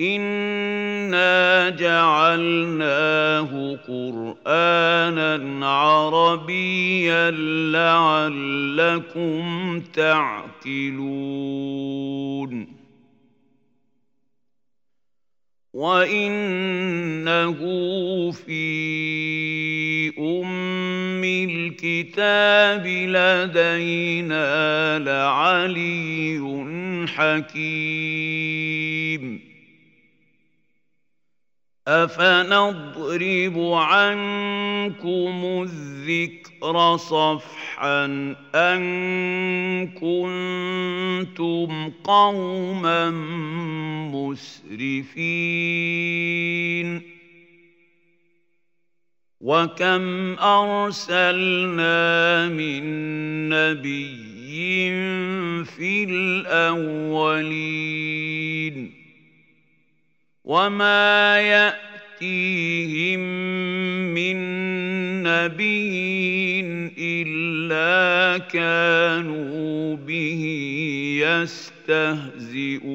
انا جعلناه قرانا عربيا لعلكم تعقلون وانه في ام الكتاب لدينا لعلي حكيم افنضرب عنكم الذكر صفحا ان كنتم قوما مسرفين وكم ارسلنا من نبي في الاولين وما ياتيهم من نبي الا كانوا به يستهزئون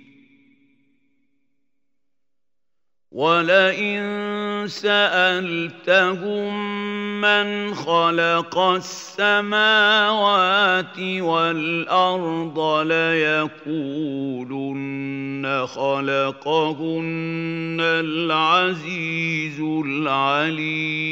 ولئن سالتهم من خلق السماوات والارض ليقولن خلقهن العزيز العليم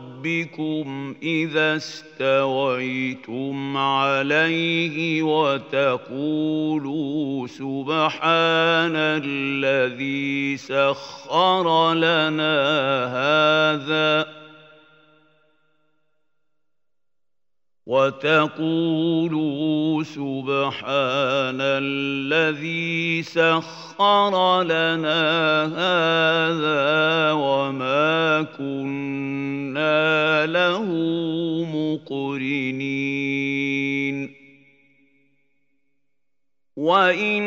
ربكم إذا استويتم عليه وتقولوا سبحان الذي سخر لنا هذا وتقولوا سبحان الذي سخر لنا هذا وما كنا له مقرنين. وأنا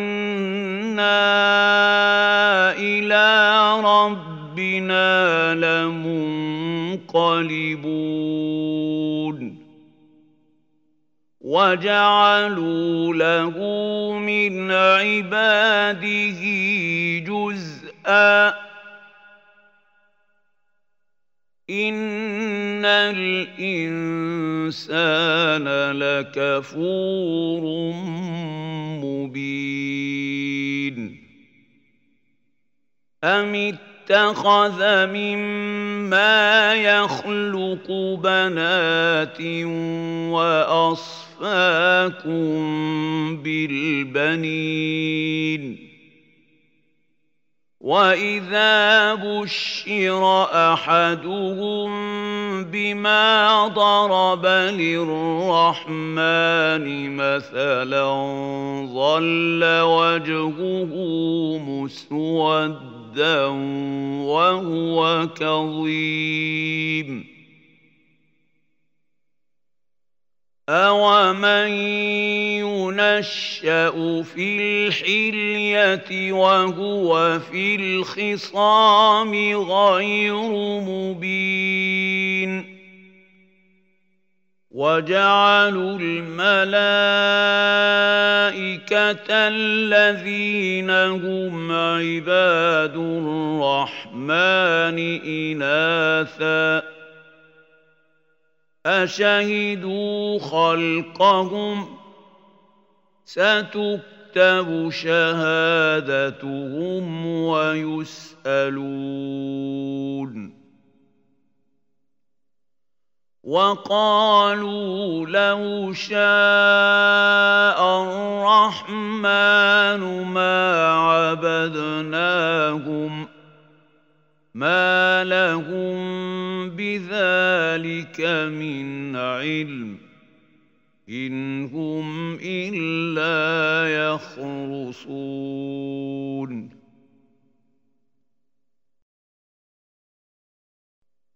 إلى ربنا لمنقلبون. وجعلوا له من عباده جزءا. ان الانسان لكفور مبين. ام اتخذ مما يخلق بنات وأصفاكم بالبنين. وإذا بشر أحدهم بما ضرب للرحمن مثلا ظل وجهه مسودا. وهو كظيم. أومن ينشأ في الحلية وهو في الخصام غير مبين وجعلوا الملائكة الذين هم عباد الرحمن إناثاً. أشهدوا خلقهم؟ ستكتب شهادتهم ويسألون. وقالوا لو شاء الرحمن ما عبدناهم ما لهم بذلك من علم إن هم إلا يخرصون.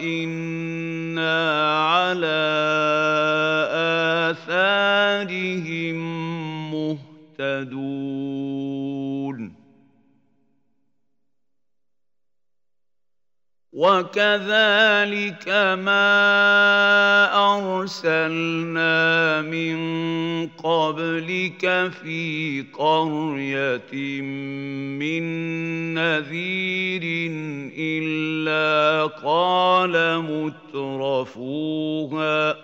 وإنا وكذلك ما ارسلنا من قبلك في قريه من نذير الا قال مترفوها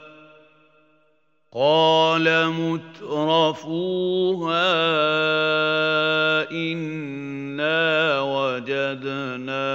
قال مترفوها انا وجدنا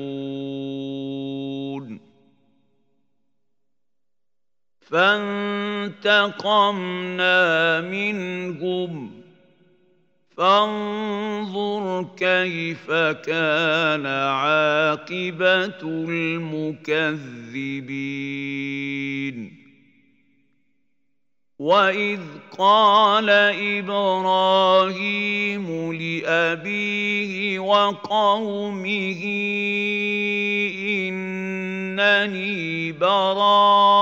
فانتقمنا منهم. فانظر كيف كان عاقبة المكذبين. واذ قال إبراهيم لابيه وقومه انني براء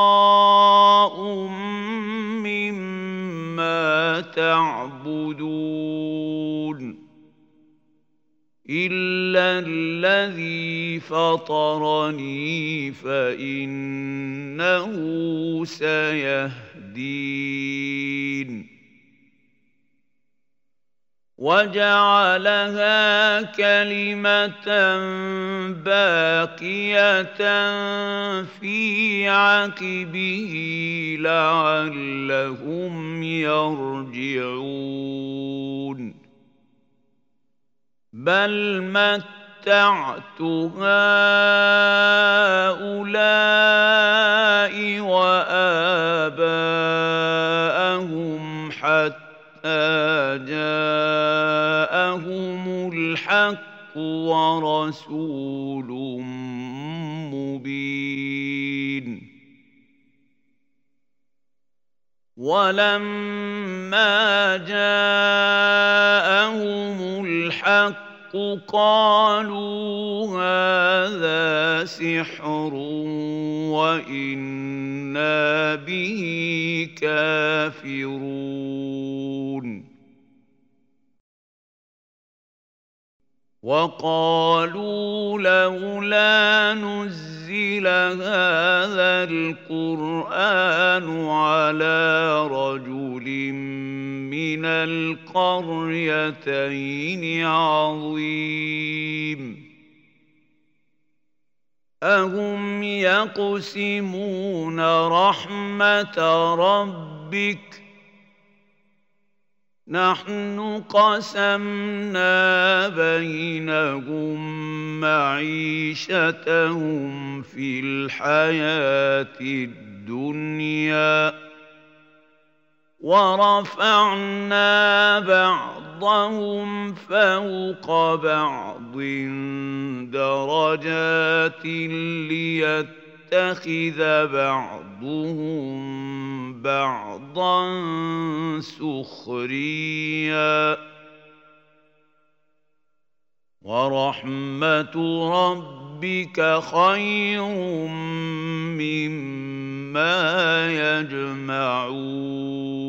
مما تعبدون الا الذي فطرني فانه سيهدين وجعلها كلمة باقية في عقبه لعلهم يرجعون. بل متعت هؤلاء وآباءهم حتى جاءهم الحق ورسول مبين. ولما جاءهم الحق قالوا هذا سحر وإنا به كافرون. وقالوا لولا نزل هذا القرآن على رجل القريتين عظيم. أهم يقسمون رحمة ربك. نحن قسمنا بينهم معيشتهم في الحياة الدنيا. ورفعنا بعضهم فوق بعض درجات ليتخذ بعضهم بعضا سخريا. ورحمة ربك خير مما يجمعون.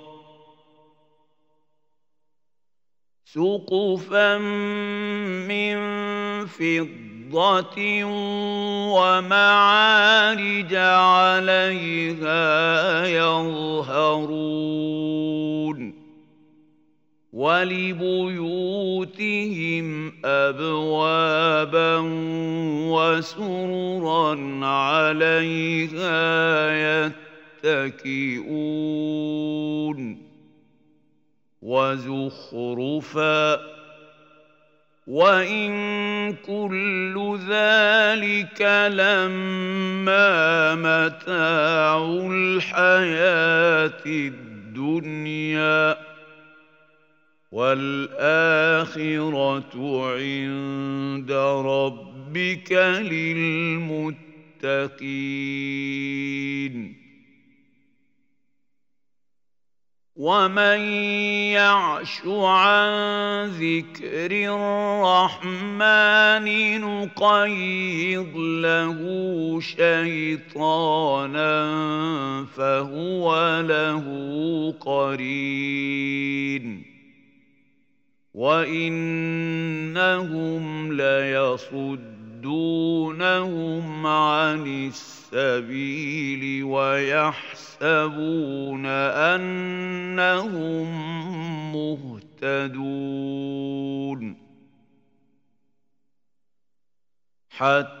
سقفا من فضة ومعارج عليها يظهرون ولبيوتهم أبوابا وسررا عليها يتكئون وزخرفا وإن كل ذلك لما متاع الحياة الدنيا والآخرة عند ربك للمتقين. ومن يعش عن ذكر الرحمن نقيض له شيطانا فهو له قرين وانهم ليصدونهم عن السبيل ويحسبون يحسبون أنهم مهتدون. حتى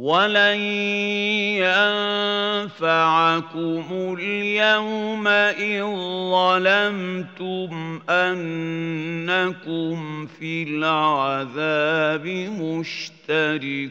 ولن ينفعكم اليوم إذ ظلمتم أنكم في العذاب مشتركون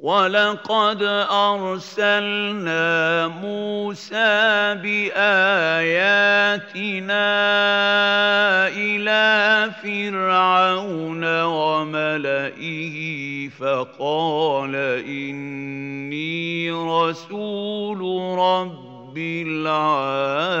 ولقد ارسلنا موسى باياتنا إلى فرعون وملئه فقال اني رسول رب العالمين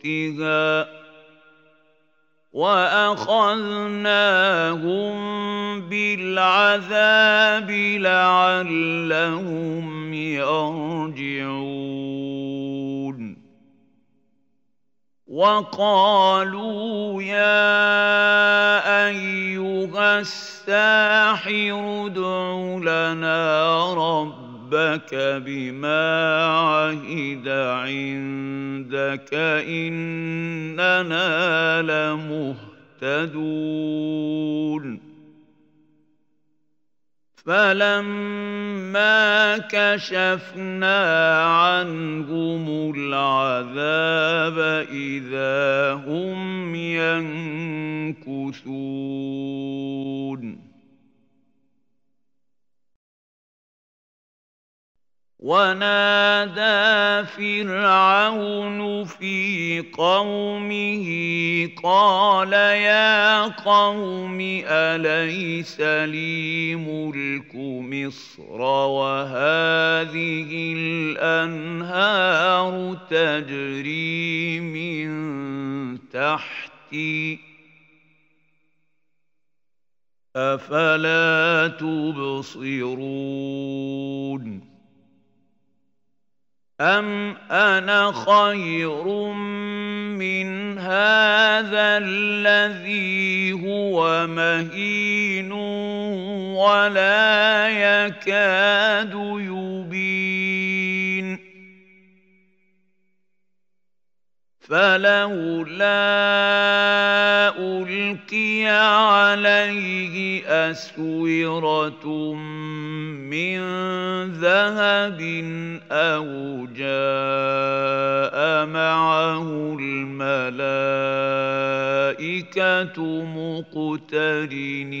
أختها وأخذناهم بالعذاب لعلهم يرجعون. وقالوا يا أيها الساحر ادع لنا ربك ربك بما عهد عندك إننا لمهتدون. فلما كشفنا عنهم العذاب إذا هم ينكثون. ونادى فرعون في قومه قال يا قوم أليس لي ملك مصر وهذه الأنهار تجري من تحتي أفلا تبصرون أم أنا خير من هذا الذي هو مهين ولا يكاد يبين فلولا ألقي عليه أسورة من ذهب أو جاء معه الملائكة مقترنين.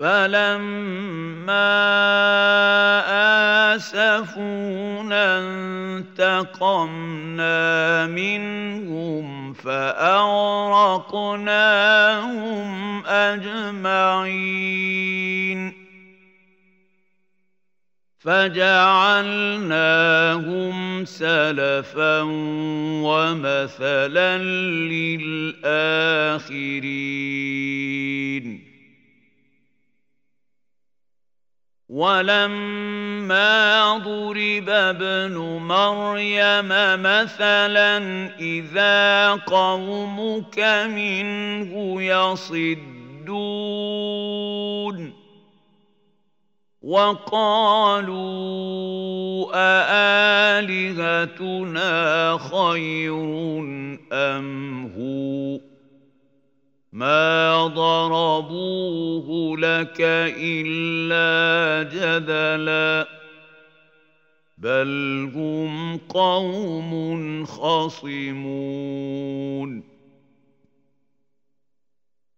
فلما آسفونا انتقمنا منهم فأغرقناهم أجمعين فجعلناهم سلفا ومثلا للآخرين ولما ضرب ابن مريم مثلا إذا قومك منه يصدون وقالوا أآلهتنا خير أم هو ما ضربوه لك الا جدلا بل هم قوم خصمون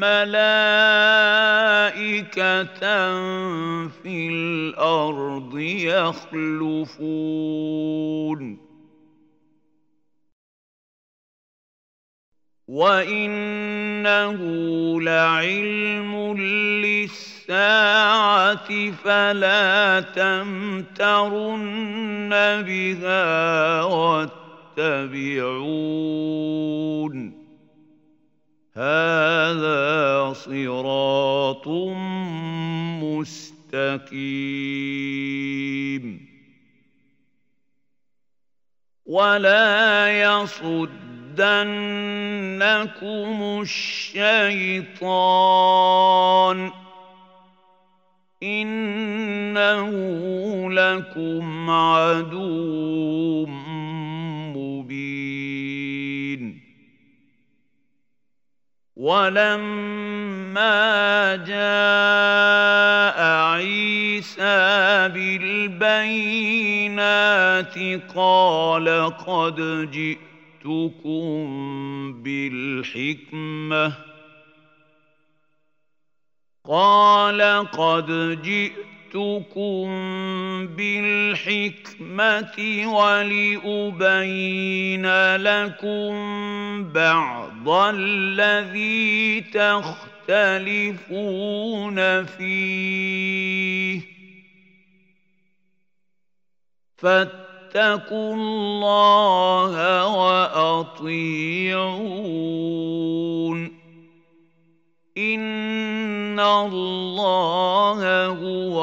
ملائكة في الأرض يخلفون. وإنه لعلم للساعة فلا تمترن بها واتبعون. هذا صراط مستقيم. ولا يصدنكم الشيطان. إنه لكم عدو ولما جاء عيسى بالبينات قال قد جئتكم بالحكمه قال قد جئتكم جئتكم بالحكمة ولأبين لكم بعض الذي تختلفون فيه. فاتقوا الله وأطيعون. إن الله هو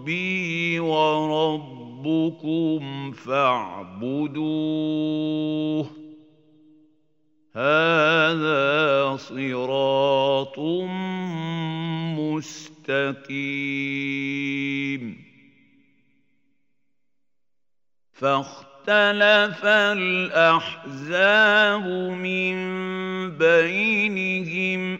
ربي وربكم فاعبدوه. هذا صراط مستقيم. فاختلف الأحزاب من بينهم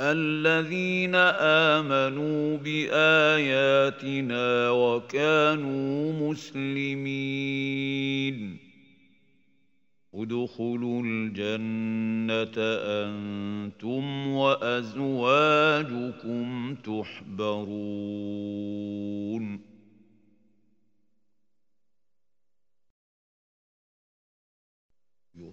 الذين آمنوا بآياتنا وكانوا مسلمين. ادخلوا الجنة أنتم وأزواجكم تحبرون.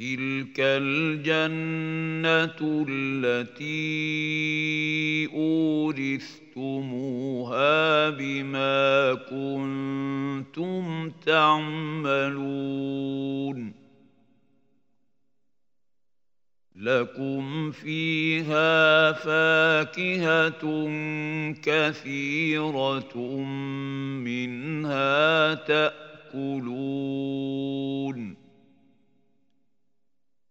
وتلك الجنة التي أورثتموها بما كنتم تعملون. لكم فيها فاكهة كثيرة منها تأكلون.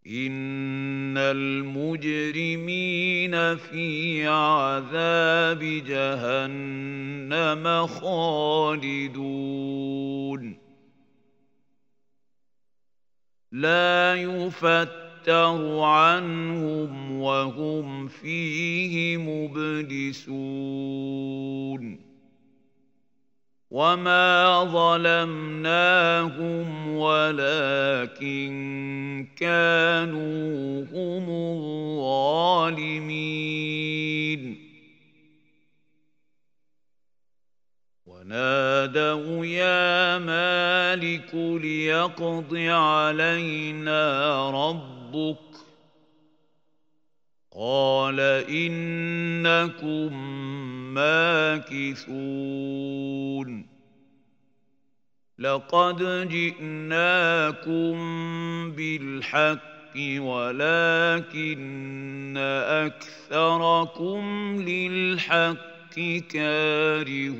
إن المجرمين في عذاب جهنم خالدون. لا يفتر عنهم وهم فيه مبلسون. وما ظلمناهم ولكن كانوا هم الظالمين ونادوا يا مالك ليقض علينا ربك قال إنكم ماكثون. لقد جئناكم بالحق ولكن أكثركم للحق كارهون.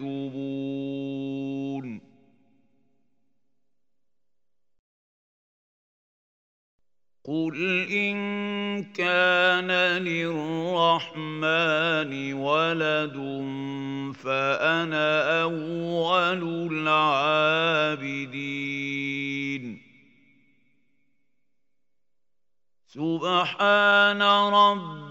يكتبون قل إن كان للرحمن ولد فأنا أول العابدين. سبحان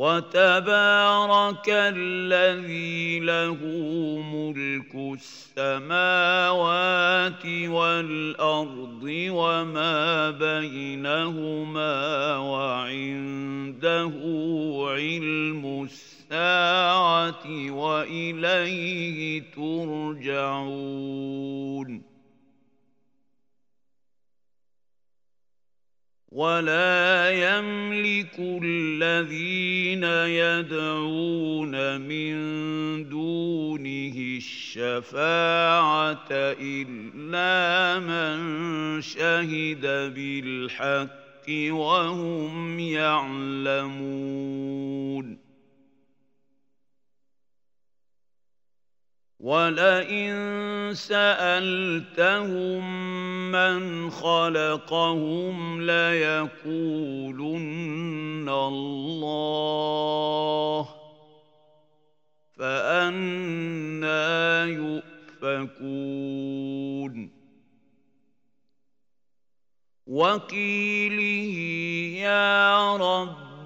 وتبارك الذي له ملك السماوات والأرض وما بينهما وعنده علم الساعة وإليه ترجعون. ولا يملك الذين يدعون من دونه الشفاعه الا من شهد بالحق وهم يعلمون ولئن سالتهم من خلقهم ليقولن الله فانا يؤفكون وقيله يا رب